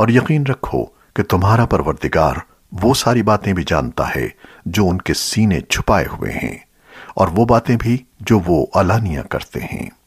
اور یقین رکھو کہ تمہارا پروردگار وہ ساری باتیں بھی جانتا ہے جو ان کے سینے چھپائے ہوئے ہیں اور وہ باتیں بھی جو وہ علانیہ کرتے ہیں۔